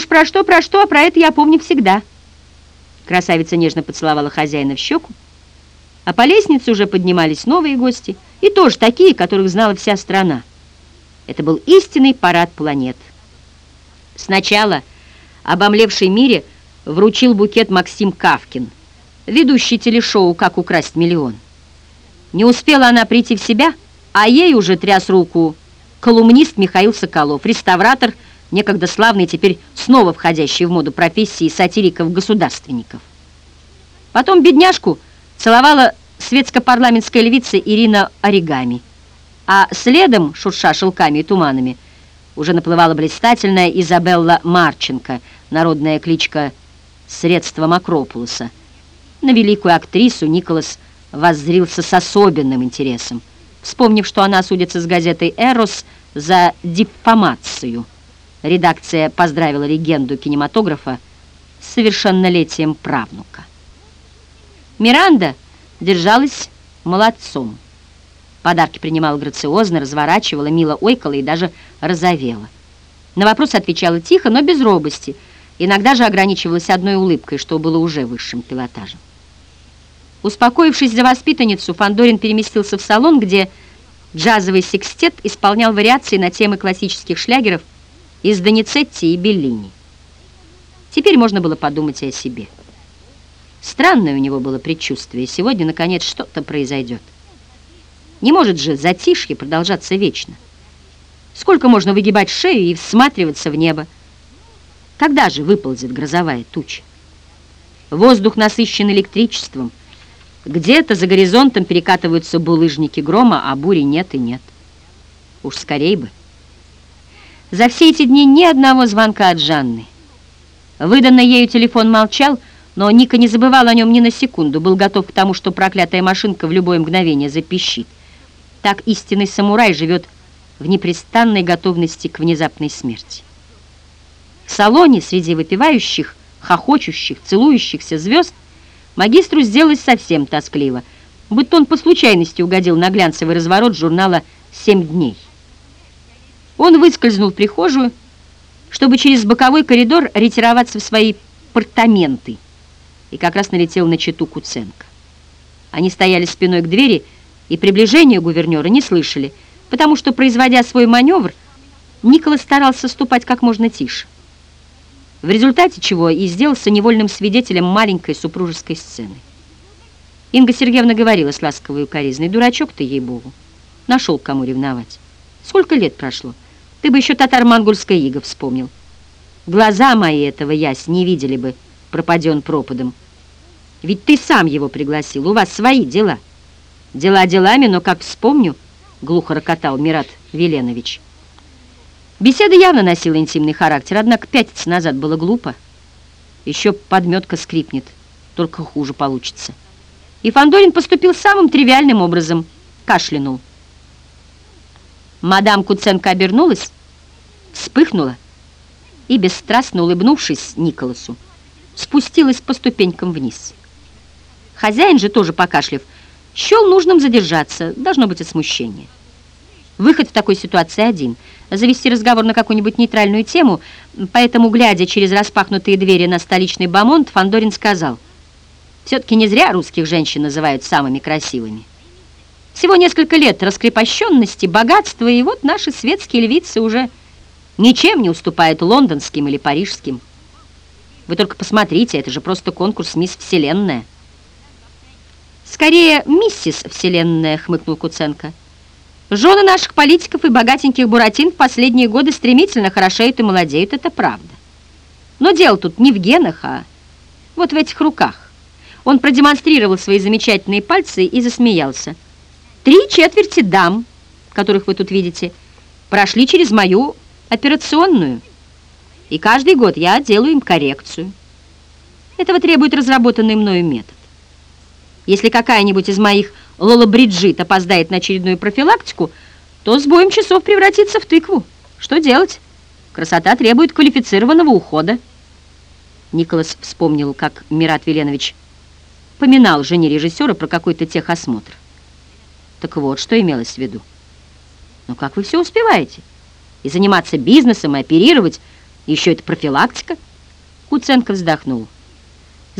Уж про что, про что, а про это я помню всегда. Красавица нежно поцеловала хозяина в щеку, а по лестнице уже поднимались новые гости, и тоже такие, которых знала вся страна. Это был истинный парад планет. Сначала обомлевший мире вручил букет Максим Кавкин, ведущий телешоу «Как украсть миллион». Не успела она прийти в себя, а ей уже тряс руку колумнист Михаил Соколов, реставратор, некогда славный, теперь снова входящий в моду профессии сатириков-государственников. Потом бедняжку целовала светско-парламентская львица Ирина Оригами, а следом, шурша шелками и туманами, уже наплывала блистательная Изабелла Марченко, народная кличка «Средства Макропулоса». На великую актрису Николас воззрился с особенным интересом, вспомнив, что она судится с газетой «Эрос» за дипфомацию. Редакция поздравила легенду кинематографа с совершеннолетием правнука. Миранда держалась молодцом. Подарки принимала грациозно, разворачивала, мило ойкала и даже розовела. На вопрос отвечала тихо, но без робости. Иногда же ограничивалась одной улыбкой, что было уже высшим пилотажем. Успокоившись за воспитанницу, Фандорин переместился в салон, где джазовый секстет исполнял вариации на темы классических шлягеров из Доницетти и Беллини. Теперь можно было подумать и о себе. Странное у него было предчувствие. Сегодня, наконец, что-то произойдет. Не может же затишье продолжаться вечно. Сколько можно выгибать шею и всматриваться в небо? Когда же выползет грозовая туча? Воздух насыщен электричеством. Где-то за горизонтом перекатываются булыжники грома, а бури нет и нет. Уж скорей бы. За все эти дни ни одного звонка от Жанны. Выданный ею телефон молчал, но Ника не забывал о нем ни на секунду, был готов к тому, что проклятая машинка в любое мгновение запищит. Так истинный самурай живет в непрестанной готовности к внезапной смерти. В салоне среди выпивающих, хохочущих, целующихся звезд магистру сделалось совсем тоскливо, будто он по случайности угодил на глянцевый разворот журнала «Семь дней». Он выскользнул в прихожую, чтобы через боковой коридор ретироваться в свои апартаменты, и как раз налетел на читу Куценко. Они стояли спиной к двери и приближения гувернера не слышали, потому что, производя свой маневр, Николас старался ступать как можно тише. В результате чего и сделался невольным свидетелем маленькой супружеской сцены. Инга Сергеевна говорила с ласковой укоризной, «Дурачок ты, ей-богу, нашел кому ревновать. Сколько лет прошло?» Ты бы еще татар-монгольское иго вспомнил. Глаза мои этого ясь не видели бы, пропаден пропадом. Ведь ты сам его пригласил, у вас свои дела. Дела делами, но как вспомню, глухо рокотал Мират Веленович. Беседа явно носила интимный характер, однако пятиться назад было глупо. Еще подметка скрипнет, только хуже получится. И Фандорин поступил самым тривиальным образом, кашлянул. Мадам Куценко обернулась, вспыхнула и, бесстрастно улыбнувшись Николасу, спустилась по ступенькам вниз. Хозяин же, тоже покашлив, счел нужным задержаться, должно быть от смущения. Выход в такой ситуации один – завести разговор на какую-нибудь нейтральную тему, поэтому, глядя через распахнутые двери на столичный бомонд, Фандорин сказал, «Все-таки не зря русских женщин называют самыми красивыми». Всего несколько лет раскрепощенности, богатства, и вот наши светские львицы уже ничем не уступают лондонским или парижским. Вы только посмотрите, это же просто конкурс «Мисс Вселенная». «Скорее, миссис Вселенная», — хмыкнул Куценко. «Жены наших политиков и богатеньких буратин в последние годы стремительно хорошеют и молодеют, это правда. Но дело тут не в генах, а вот в этих руках». Он продемонстрировал свои замечательные пальцы и засмеялся. Три четверти дам, которых вы тут видите, прошли через мою операционную, и каждый год я делаю им коррекцию. Этого требует разработанный мною метод. Если какая-нибудь из моих Лола-Бриджит опоздает на очередную профилактику, то с боем часов превратится в тыкву. Что делать? Красота требует квалифицированного ухода. Николас вспомнил, как Мират Веленович поминал жене режиссера про какой-то техосмотр. Так вот, что имелось в виду. Ну как вы все успеваете? И заниматься бизнесом, и оперировать, Еще это профилактика?» Куценко вздохнул.